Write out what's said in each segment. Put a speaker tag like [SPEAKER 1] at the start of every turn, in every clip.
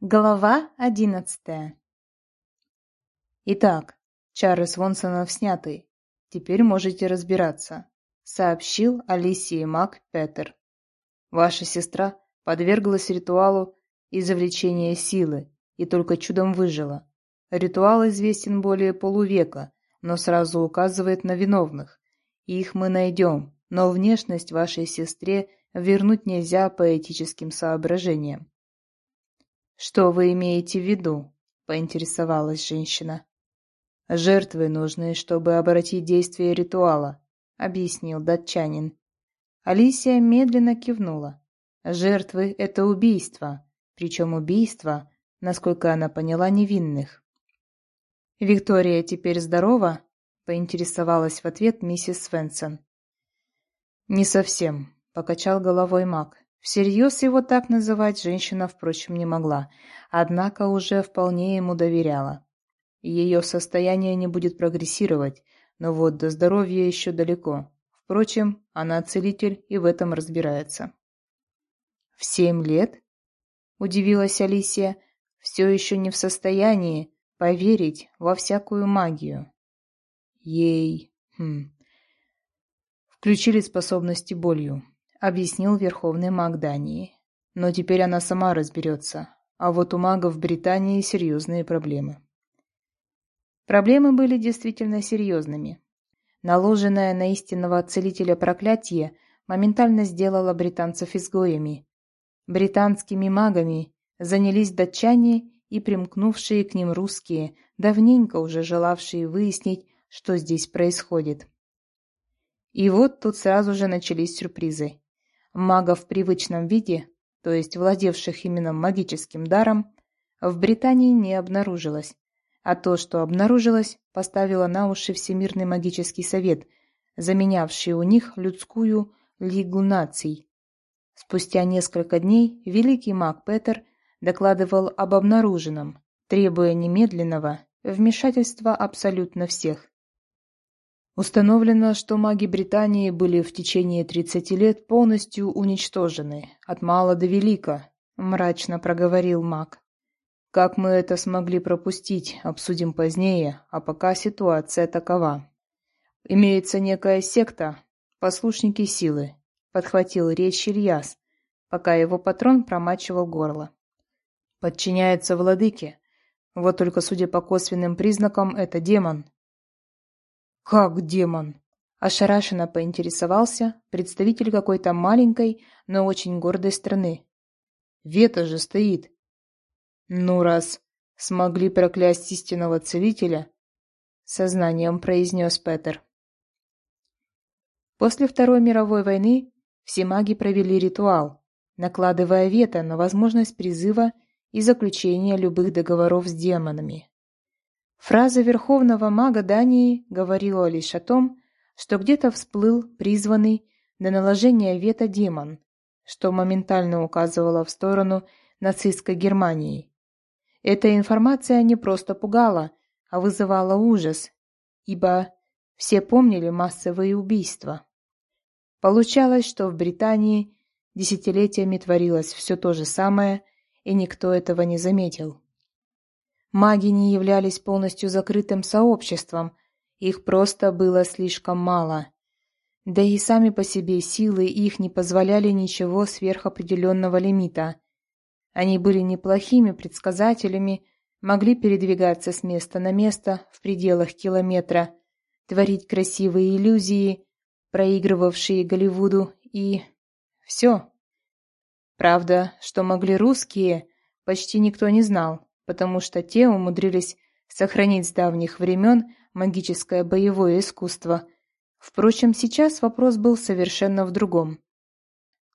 [SPEAKER 1] Глава одиннадцатая
[SPEAKER 2] «Итак, чары Свонсонов сняты. Теперь можете разбираться», — сообщил Алисии Мак Петер. «Ваша сестра подверглась ритуалу извлечения силы и только чудом выжила. Ритуал известен более полувека, но сразу указывает на виновных. Их мы найдем, но внешность вашей сестре вернуть нельзя по этическим соображениям. «Что вы имеете в виду?» — поинтересовалась женщина. «Жертвы нужны, чтобы обратить действие ритуала», — объяснил датчанин. Алисия медленно кивнула. «Жертвы — это убийство, причем убийство, насколько она поняла, невинных». «Виктория теперь здорова?» — поинтересовалась в ответ миссис Свенсон. «Не совсем», — покачал головой маг. Всерьез его так называть женщина, впрочем, не могла, однако уже вполне ему доверяла. Ее состояние не будет прогрессировать, но вот до здоровья еще далеко. Впрочем, она целитель и в этом разбирается. «В семь лет?» – удивилась Алисия, все еще не в состоянии поверить во всякую магию. Ей... Хм... Включили способности болью объяснил верховный маг Дании. Но теперь она сама разберется, а вот у магов Британии серьезные проблемы. Проблемы были действительно серьезными. Наложенное на истинного целителя проклятие моментально сделало британцев изгоями. Британскими магами занялись датчане и примкнувшие к ним русские, давненько уже желавшие выяснить, что здесь происходит. И вот тут сразу же начались сюрпризы. Магов в привычном виде, то есть владевших именно магическим даром, в Британии не обнаружилось, а то, что обнаружилось, поставило на уши Всемирный магический совет, заменявший у них людскую лигу наций. Спустя несколько дней великий маг Петер докладывал об обнаруженном, требуя немедленного вмешательства абсолютно всех. Установлено, что маги Британии были в течение 30 лет полностью уничтожены, от мала до велика, мрачно проговорил маг. Как мы это смогли пропустить, обсудим позднее, а пока ситуация такова. Имеется некая секта, послушники силы, подхватил речь Ильяс, пока его патрон промачивал горло. Подчиняется владыке. Вот только судя по косвенным признакам, это демон, «Как демон?» Ошарашенно поинтересовался представитель какой-то маленькой, но очень гордой страны. «Вета же стоит!» «Ну, раз смогли проклясть истинного целителя», — сознанием произнес Петер. После Второй мировой войны все маги провели ритуал, накладывая вето на возможность призыва и заключения любых договоров с демонами. Фраза верховного мага Дании говорила лишь о том, что где-то всплыл призванный на наложение вето демон, что моментально указывало в сторону нацистской Германии. Эта информация не просто пугала, а вызывала ужас, ибо все помнили массовые убийства. Получалось, что в Британии десятилетиями творилось все то же самое, и никто этого не заметил. Маги не являлись полностью закрытым сообществом, их просто было слишком мало. Да и сами по себе силы их не позволяли ничего сверхопределенного лимита. Они были неплохими предсказателями, могли передвигаться с места на место в пределах километра, творить красивые иллюзии, проигрывавшие Голливуду, и... все. Правда, что могли русские, почти никто не знал потому что те умудрились сохранить с давних времен магическое боевое искусство. Впрочем, сейчас вопрос был совершенно в другом.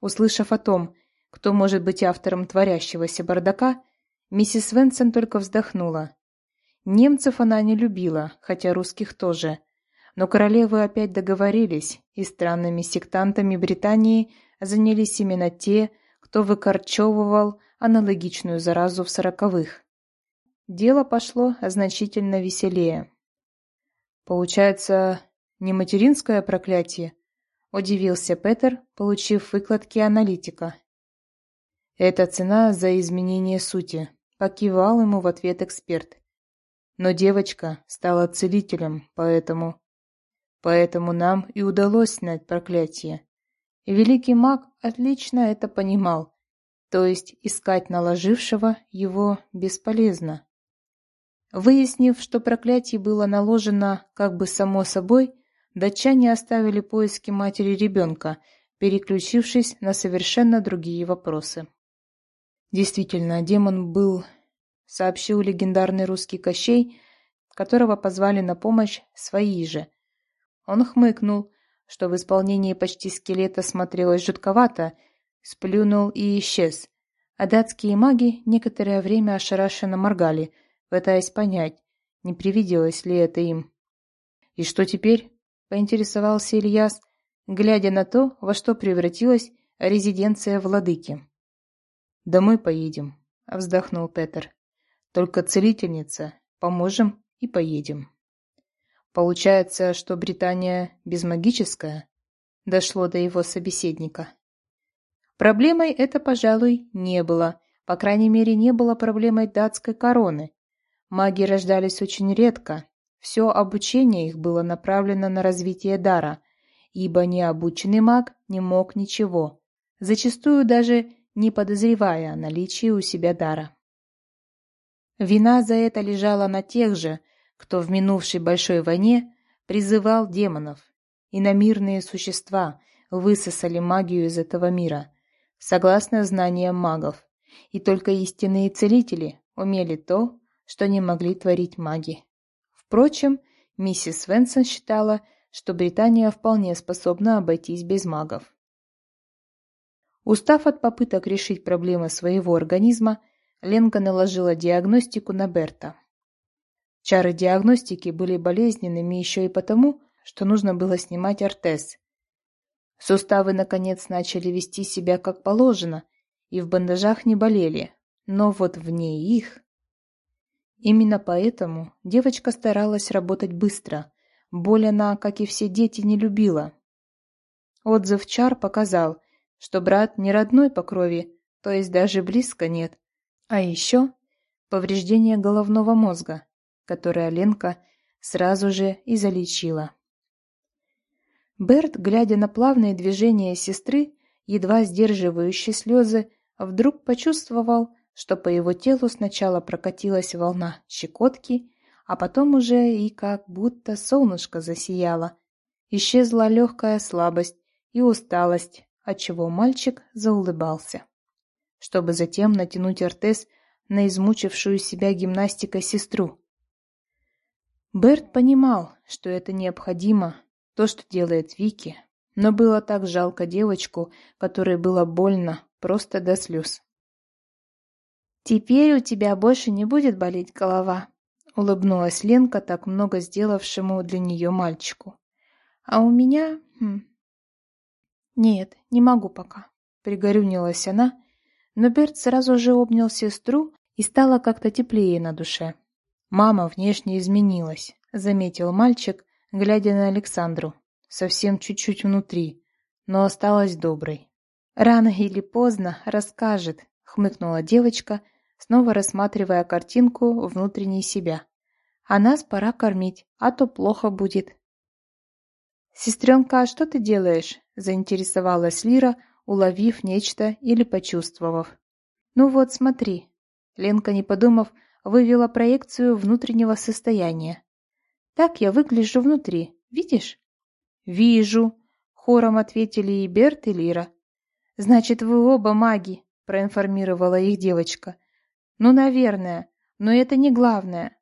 [SPEAKER 2] Услышав о том, кто может быть автором творящегося бардака, миссис Венсон только вздохнула. Немцев она не любила, хотя русских тоже. Но королевы опять договорились, и странными сектантами Британии занялись именно те, кто выкорчевывал аналогичную заразу в сороковых. Дело пошло значительно веселее. Получается, не материнское проклятие? Удивился Петер, получив выкладки аналитика. Это цена за изменение сути, покивал ему в ответ эксперт. Но девочка стала целителем, поэтому... Поэтому нам и удалось снять проклятие. Великий маг отлично это понимал, то есть искать наложившего его бесполезно. Выяснив, что проклятие было наложено как бы само собой, датчане оставили поиски матери ребенка, переключившись на совершенно другие вопросы. Действительно, демон был, сообщил легендарный русский Кощей, которого позвали на помощь свои же. Он хмыкнул, что в исполнении почти скелета смотрелось жутковато, сплюнул и исчез. А датские маги некоторое время ошарашенно моргали, пытаясь понять, не привиделось ли это им. «И что теперь?» — поинтересовался Ильяс, глядя на то, во что превратилась резиденция владыки. «Домой поедем», — вздохнул Петер. «Только целительница. Поможем и поедем». Получается, что Британия безмагическая? Дошло до его собеседника. Проблемой это, пожалуй, не было. По крайней мере, не было проблемой датской короны. Маги рождались очень редко. Все обучение их было направлено на развитие дара, ибо необученный маг не мог ничего. Зачастую даже не подозревая о наличии у себя дара. Вина за это лежала на тех же, кто в минувшей большой войне призывал демонов. Иномирные существа высосали магию из этого мира, согласно знаниям магов, и только истинные целители умели то, что не могли творить маги. Впрочем, миссис Свенсон считала, что Британия вполне способна обойтись без магов. Устав от попыток решить проблемы своего организма, Ленка наложила диагностику на Берта. Чары диагностики были болезненными еще и потому, что нужно было снимать ортез. Суставы, наконец, начали вести себя как положено, и в бандажах не болели, но вот вне их... Именно поэтому девочка старалась работать быстро. Боль она, как и все дети, не любила. Отзыв чар показал, что брат не родной по крови, то есть даже близко нет. А еще повреждение головного мозга, которое Ленка сразу же и залечила. Берт, глядя на плавные движения сестры, едва сдерживающие слезы, вдруг почувствовал, что по его телу сначала прокатилась волна щекотки, а потом уже и как будто солнышко засияло. Исчезла легкая слабость и усталость, отчего мальчик заулыбался. Чтобы затем натянуть ортез на измучившую себя гимнастикой сестру. Берт понимал, что это необходимо, то, что делает Вики, но было так жалко девочку, которой было больно просто до слез. «Теперь у тебя больше не будет болеть голова», — улыбнулась Ленка так много сделавшему для нее мальчику. «А у меня... Хм, «Нет, не могу пока», — пригорюнилась она, но Берт сразу же обнял сестру и стало как-то теплее на душе. «Мама внешне изменилась», — заметил мальчик, глядя на Александру, совсем чуть-чуть внутри, но осталась доброй. «Рано или поздно расскажет», — хмыкнула девочка, снова рассматривая картинку внутренней себя. «А нас пора кормить, а то плохо будет». «Сестренка, а что ты делаешь?» – заинтересовалась Лира, уловив нечто или почувствовав. «Ну вот, смотри». Ленка, не подумав, вывела проекцию внутреннего состояния. «Так я выгляжу внутри, видишь?» «Вижу», — хором ответили и Берт, и Лира. «Значит, вы оба маги», — проинформировала их девочка. «Ну, наверное, но это не главное.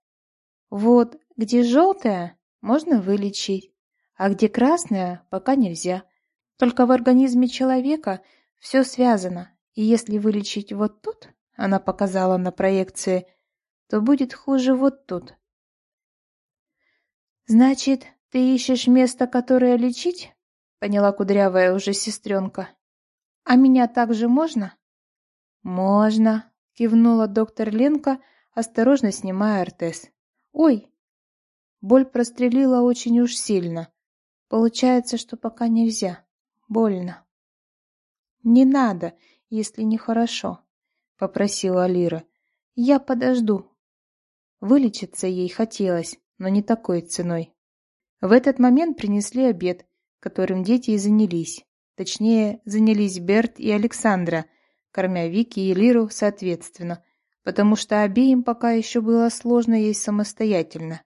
[SPEAKER 2] Вот, где желтое, можно вылечить а где красное, пока нельзя. Только в организме человека все связано, и если вылечить вот тут, она показала на проекции, то будет хуже вот тут. «Значит, ты ищешь место, которое лечить?» — поняла кудрявая уже сестренка. «А меня также можно?» «Можно», — кивнула доктор Ленка, осторожно снимая ортез. «Ой!» Боль прострелила очень уж сильно. Получается, что пока нельзя. Больно. Не надо, если нехорошо, попросила Лира.
[SPEAKER 1] Я подожду. Вылечиться ей хотелось, но не такой ценой. В этот момент принесли обед, которым дети и занялись. Точнее, занялись Берт и Александра, кормя Вики и Лиру соответственно, потому что обеим пока еще было сложно есть самостоятельно.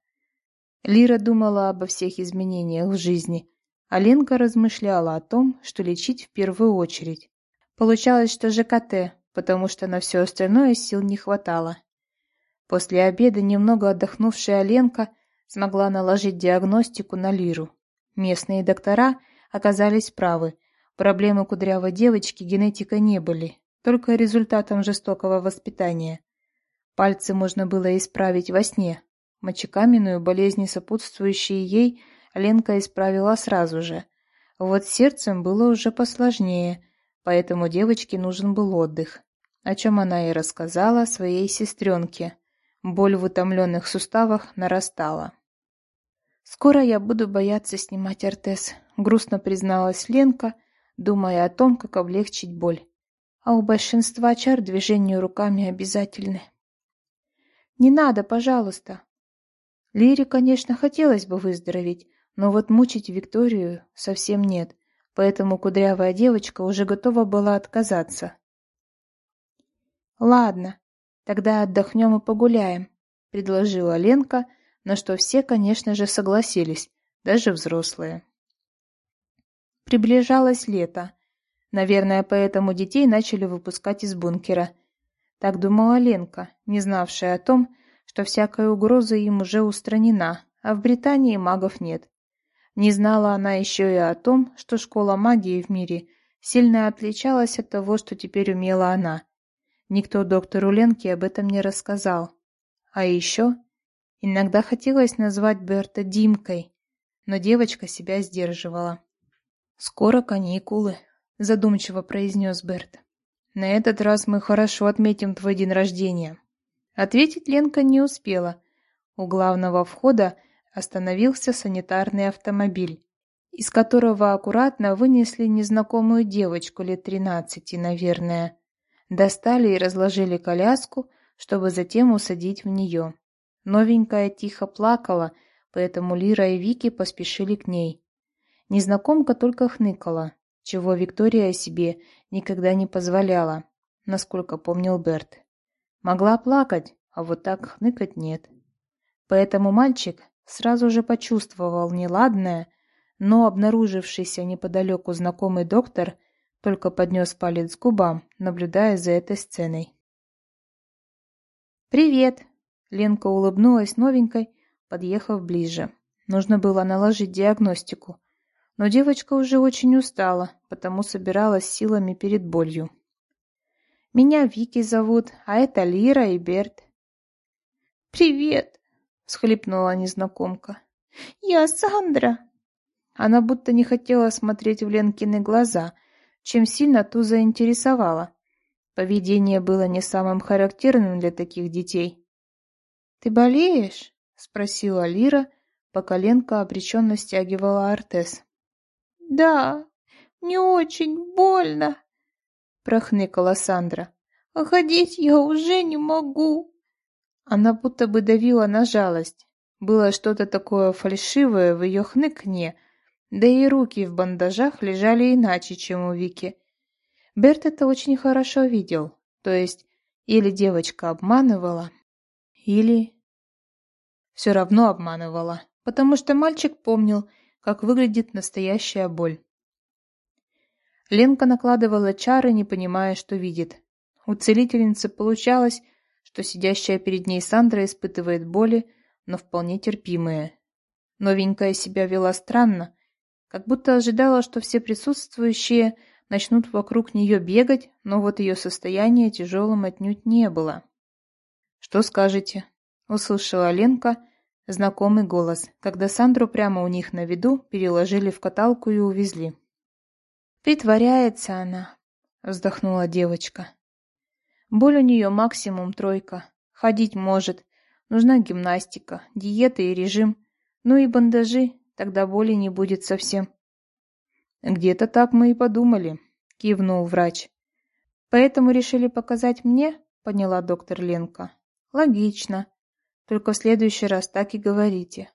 [SPEAKER 1] Лира думала обо всех изменениях в жизни, а Ленка размышляла о том, что лечить в первую очередь. Получалось, что ЖКТ, потому что на все остальное сил не хватало. После обеда немного отдохнувшая Ленка смогла наложить диагностику на Лиру. Местные доктора оказались правы. Проблемы кудрявой девочки генетика не были, только результатом жестокого воспитания. Пальцы можно было исправить во сне, Мочекаменную, болезни сопутствующие ей, Ленка исправила сразу же. Вот сердцем было уже посложнее, поэтому девочке нужен был отдых, о чем она и рассказала своей сестренке. Боль в утомленных суставах нарастала. «Скоро я буду бояться снимать ортез», — грустно призналась Ленка, думая о том, как облегчить боль. «А у большинства чар движения руками обязательны». «Не надо, пожалуйста», Лире, конечно, хотелось бы выздороветь, но вот мучить Викторию совсем нет, поэтому кудрявая девочка уже готова была отказаться. «Ладно, тогда отдохнем и погуляем», — предложила Ленка, на что все, конечно же, согласились, даже взрослые. Приближалось лето. Наверное, поэтому детей начали выпускать из бункера. Так думала Ленка, не знавшая о том, что всякая угроза им уже устранена, а в Британии магов нет. Не знала она еще и о том, что школа магии в мире сильно отличалась от того, что теперь умела она. Никто доктору Ленке об этом не рассказал. А еще иногда хотелось назвать Берта Димкой, но девочка себя сдерживала. «Скоро каникулы», — задумчиво произнес Берт. «На этот раз мы хорошо отметим твой день рождения. Ответить Ленка не успела. У главного входа остановился санитарный автомобиль, из которого аккуратно вынесли незнакомую девочку лет тринадцати, наверное. Достали и разложили коляску, чтобы затем усадить в нее. Новенькая тихо плакала, поэтому Лира и Вики поспешили к ней. Незнакомка только хныкала, чего Виктория себе никогда не позволяла, насколько помнил Берт. Могла плакать, а вот так хныкать нет. Поэтому мальчик сразу же почувствовал неладное, но обнаружившийся неподалеку знакомый доктор только поднес палец к губам, наблюдая за этой сценой. «Привет!» — Ленка улыбнулась новенькой, подъехав ближе. Нужно было наложить диагностику, но девочка уже очень устала, потому собиралась силами перед болью. Меня Вики зовут, а это Лира и Берт. «Привет!» — всхлипнула незнакомка. «Я Сандра!» Она будто не хотела смотреть в Ленкины глаза, чем сильно ту заинтересовала. Поведение было не самым характерным для таких детей. «Ты болеешь?» — спросила Лира, пока Ленка обреченно стягивала ортез. «Да, мне очень больно!» — прохныкала Сандра. «А ходить я уже не могу!» Она будто бы давила на жалость. Было что-то такое фальшивое в ее хныкне, да и руки в бандажах лежали иначе, чем у Вики. Берт это очень хорошо видел, то есть или девочка обманывала, или... Все равно обманывала, потому что мальчик помнил, как выглядит настоящая боль. Ленка накладывала чары, не понимая, что видит. У целительницы получалось, что сидящая перед ней Сандра испытывает боли, но вполне терпимые. Новенькая себя вела странно, как будто ожидала, что все присутствующие начнут вокруг нее бегать, но вот ее состояние тяжелым отнюдь не было. «Что скажете?» — услышала Ленка знакомый голос, когда Сандру прямо у них на виду переложили в каталку и увезли. «Притворяется она», — вздохнула девочка. «Боль у нее максимум тройка. Ходить может. Нужна гимнастика, диета и режим. Ну и бандажи, тогда боли не будет совсем». «Где-то так мы и подумали», — кивнул врач. «Поэтому решили показать мне?» — поняла доктор Ленка. Логично. Только в следующий раз так и говорите.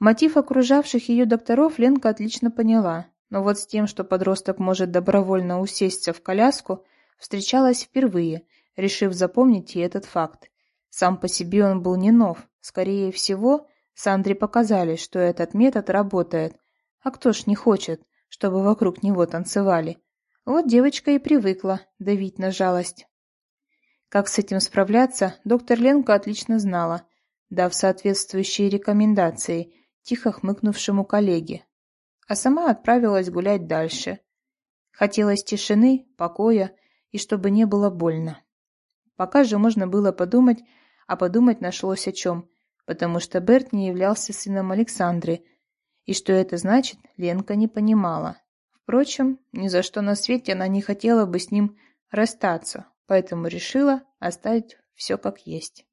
[SPEAKER 1] Мотив окружавших ее докторов Ленка отлично поняла, но вот с тем, что подросток может добровольно усесться в коляску, встречалась впервые, решив запомнить и этот факт. Сам по себе он был не нов. Скорее всего, Сандре показали, что этот метод работает. А кто ж не хочет, чтобы вокруг него танцевали? Вот девочка и привыкла давить на жалость. Как с этим справляться, доктор Ленка отлично знала, дав соответствующие рекомендации тихо хмыкнувшему коллеге. А сама отправилась гулять дальше. Хотелось тишины, покоя и чтобы не было больно. Пока же можно было подумать, а подумать нашлось о чем, потому что Берт не являлся сыном Александры, и что это значит, Ленка не понимала. Впрочем, ни за что на свете она не хотела бы с ним расстаться, поэтому решила оставить все как есть.